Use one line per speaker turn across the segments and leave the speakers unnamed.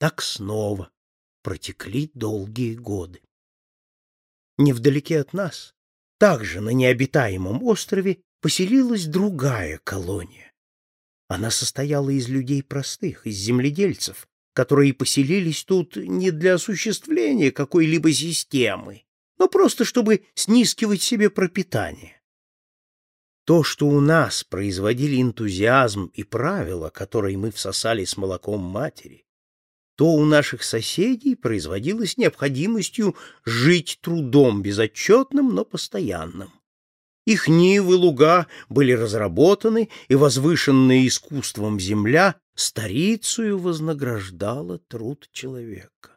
Так снова протекли долгие годы. Невдалеке от нас, также на необитаемом острове, поселилась другая колония. Она состояла из людей простых, из земледельцев, которые поселились тут не для осуществления какой-либо системы, но просто чтобы снискивать себе пропитание. То, что у нас производили энтузиазм и правила, которые мы всосали с молоком матери, то у наших соседей производилось необходимостью жить трудом безотчетным, но постоянным. Их нивы, луга были разработаны, и возвышенная искусством земля старицею вознаграждала труд человека.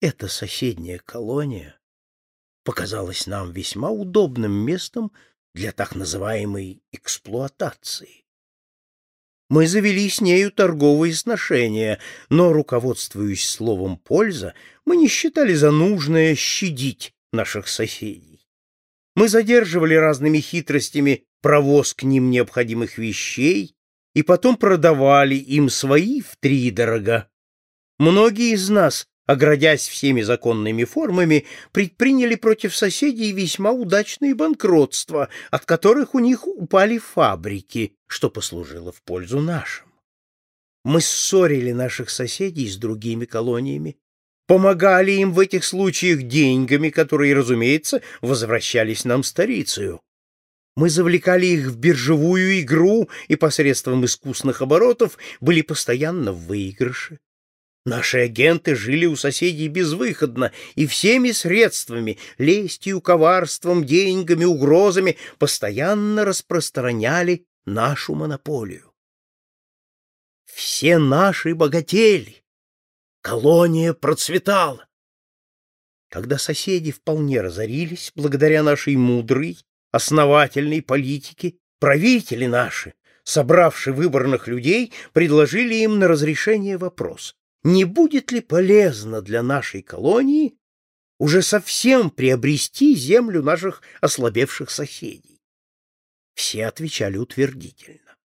Эта соседняя колония показалась нам весьма удобным местом для так называемой эксплуатации. Мы завели с нею торговые сношения, но, руководствуясь словом «польза», мы не считали за нужное щадить наших соседей. Мы задерживали разными хитростями провоз к ним необходимых вещей и потом продавали им свои втридорога. Многие из нас оградясь всеми законными формами, предприняли против соседей весьма удачные банкротства, от которых у них упали фабрики, что послужило в пользу нашим. Мы ссорили наших соседей с другими колониями, помогали им в этих случаях деньгами, которые, разумеется, возвращались нам старицею. Мы завлекали их в биржевую игру и посредством искусных оборотов были постоянно в выигрыше. Наши агенты жили у соседей безвыходно и всеми средствами, лестью, коварством, деньгами, угрозами, постоянно распространяли нашу монополию. Все наши богатели. Колония процветала. Когда соседи вполне разорились, благодаря нашей мудрой, основательной политике, правители наши, собравши выборных людей, предложили им на разрешение вопрос не будет ли полезно для нашей колонии уже совсем приобрести землю наших ослабевших соседей? Все отвечали утвердительно.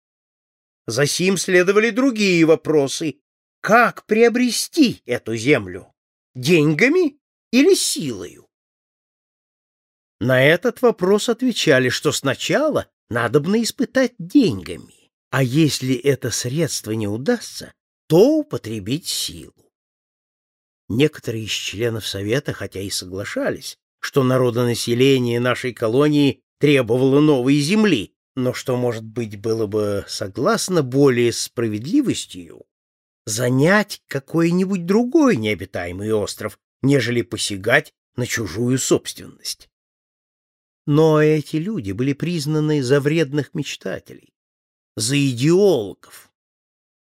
Засим следовали другие вопросы. Как приобрести эту землю? Деньгами или силою? На этот вопрос отвечали, что сначала надобно испытать деньгами, а если это средство не удастся, то употребить силу. Некоторые из членов Совета, хотя и соглашались, что народонаселение нашей колонии требовало новой земли, но что, может быть, было бы согласно более справедливостью занять какой-нибудь другой необитаемый остров, нежели посягать на чужую собственность. Но эти люди были признаны за вредных мечтателей, за идеологов,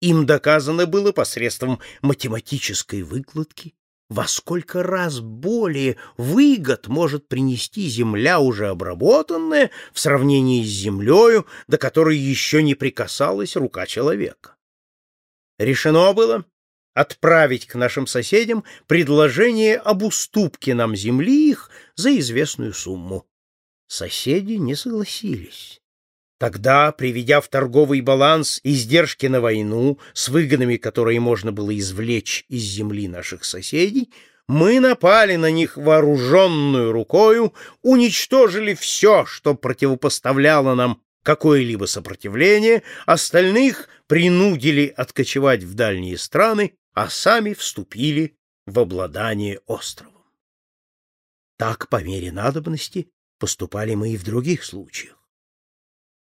им доказано было посредством математической выкладки, во сколько раз более выгод может принести земля, уже обработанная, в сравнении с землею, до которой еще не прикасалась рука человека. Решено было отправить к нашим соседям предложение об уступке нам земли их за известную сумму. Соседи не согласились. Тогда, приведя в торговый баланс издержки на войну с выгодами, которые можно было извлечь из земли наших соседей, мы напали на них вооруженную рукою, уничтожили все, что противопоставляло нам какое-либо сопротивление, остальных принудили откочевать в дальние страны, а сами вступили в обладание островом. Так, по мере надобности, поступали мы и в других случаях.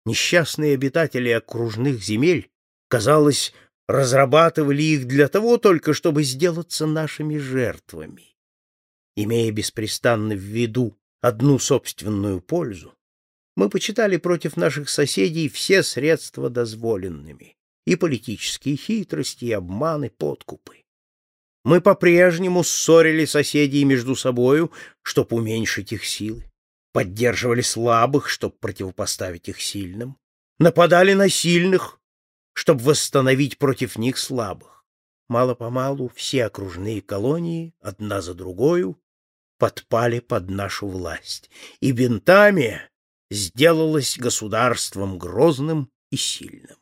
Несчастные обитатели окружных земель, казалось, разрабатывали их для того только, чтобы сделаться нашими жертвами. Имея беспрестанно в виду одну собственную пользу, мы почитали против наших соседей все средства дозволенными, и политические хитрости, и обманы, подкупы. Мы по-прежнему ссорили соседей между собою, чтобы уменьшить их силы поддерживали слабых, чтобы противопоставить их сильным, нападали на сильных, чтобы восстановить против них слабых. Мало-помалу все окружные колонии, одна за другою, подпали под нашу власть, и Бентамия сделалась государством грозным и сильным.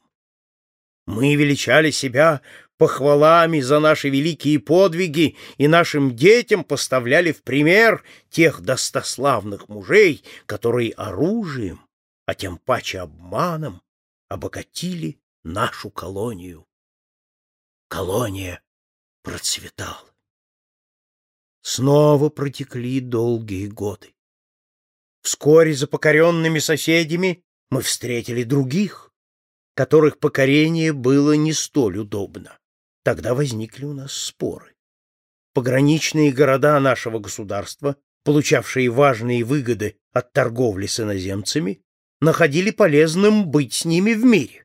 Мы величали себя похвалами за наши великие подвиги и нашим детям поставляли в пример тех достославных мужей, которые оружием, а тем паче обманом, обогатили нашу колонию. Колония процветала. Снова протекли долгие годы. Вскоре за покоренными соседями мы встретили других, которых покорение было не столь удобно. Тогда возникли у нас споры. Пограничные города нашего государства, получавшие важные выгоды от торговли с иноземцами, находили полезным быть с ними в мире.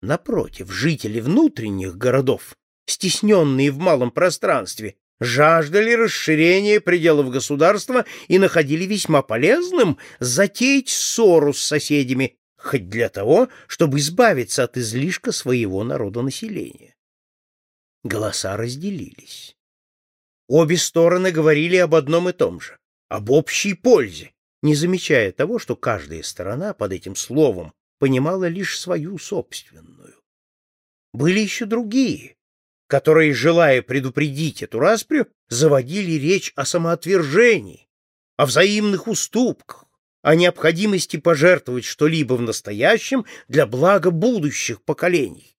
Напротив, жители внутренних городов, стесненные в малом пространстве, жаждали расширения пределов государства и находили весьма полезным затеять ссору с соседями, хоть для того, чтобы избавиться от излишка своего народонаселения. Голоса разделились. Обе стороны говорили об одном и том же, об общей пользе, не замечая того, что каждая сторона под этим словом понимала лишь свою собственную. Были еще другие, которые, желая предупредить эту распрю, заводили речь о самоотвержении, о взаимных уступках, о необходимости пожертвовать что-либо в настоящем для блага будущих поколений.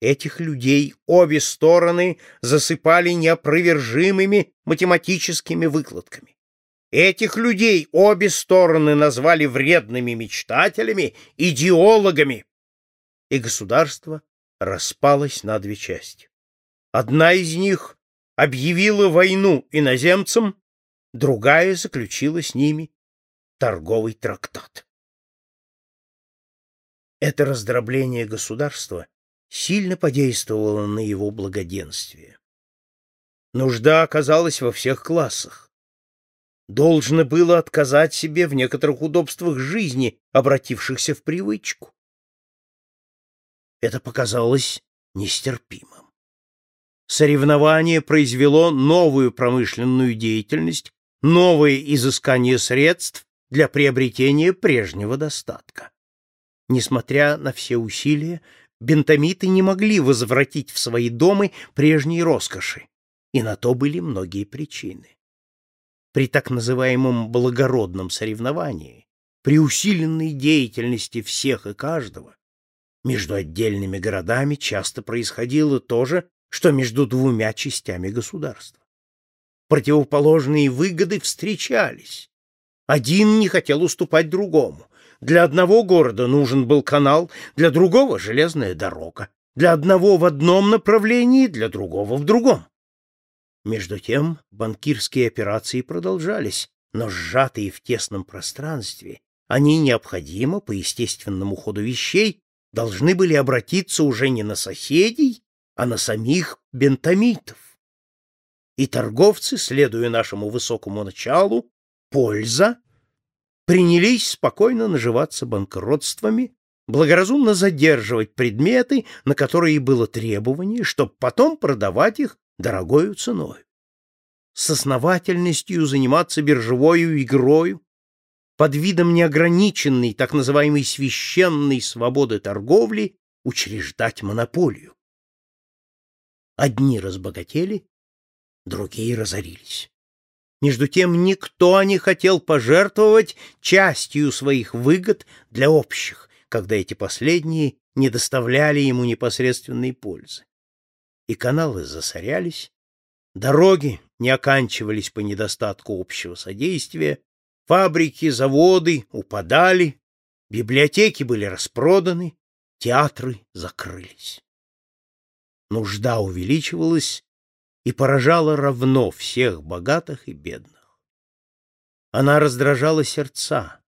Этих людей обе стороны засыпали неопровержимыми математическими выкладками. Этих людей обе стороны назвали вредными мечтателями, идеологами. И государство распалось на две части. Одна из них объявила войну иноземцам, другая заключила с ними торговый трактат. Это раздробление государства сильно подействовало на его благоденствие. Нужда оказалась во всех классах. Должно было отказать себе в некоторых удобствах жизни, обратившихся в привычку. Это показалось нестерпимым. Соревнование произвело новую промышленную деятельность, новые изыскание средств для приобретения прежнего достатка. Несмотря на все усилия, бентамиты не могли возвратить в свои дома прежние роскоши, и на то были многие причины. При так называемом благородном соревновании, при усиленной деятельности всех и каждого, между отдельными городами часто происходило то же, что между двумя частями государства. Противоположные выгоды встречались. Один не хотел уступать другому, для одного города нужен был канал, для другого — железная дорога, для одного в одном направлении, для другого в другом. Между тем банкирские операции продолжались, но сжатые в тесном пространстве, они необходимо, по естественному ходу вещей, должны были обратиться уже не на соседей, а на самих бентамитов. И торговцы, следуя нашему высокому началу, польза принялись спокойно наживаться банкротствами, благоразумно задерживать предметы, на которые было требование, чтобы потом продавать их дорогою ценой. С основательностью заниматься биржевой игрою, под видом неограниченной, так называемой священной свободы торговли, учреждать монополию. Одни разбогатели, другие разорились. Между тем никто не хотел пожертвовать частью своих выгод для общих, когда эти последние не доставляли ему непосредственной пользы. И каналы засорялись, дороги не оканчивались по недостатку общего содействия, фабрики, заводы упадали, библиотеки были распроданы, театры закрылись. Нужда увеличивалась, и поражала равно всех богатых и бедных. Она раздражала сердца.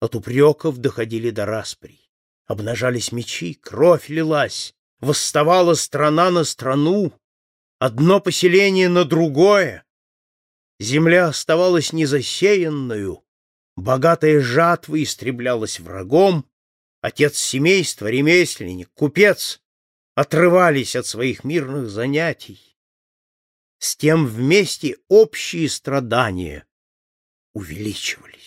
От упреков доходили до расприй. Обнажались мечи, кровь лилась, восставала страна на страну, одно поселение на другое. Земля оставалась незасеянную, богатая жатва истреблялась врагом, отец семейства, ремесленник, купец отрывались от своих мирных занятий с тем вместе общие страдания увеличивались.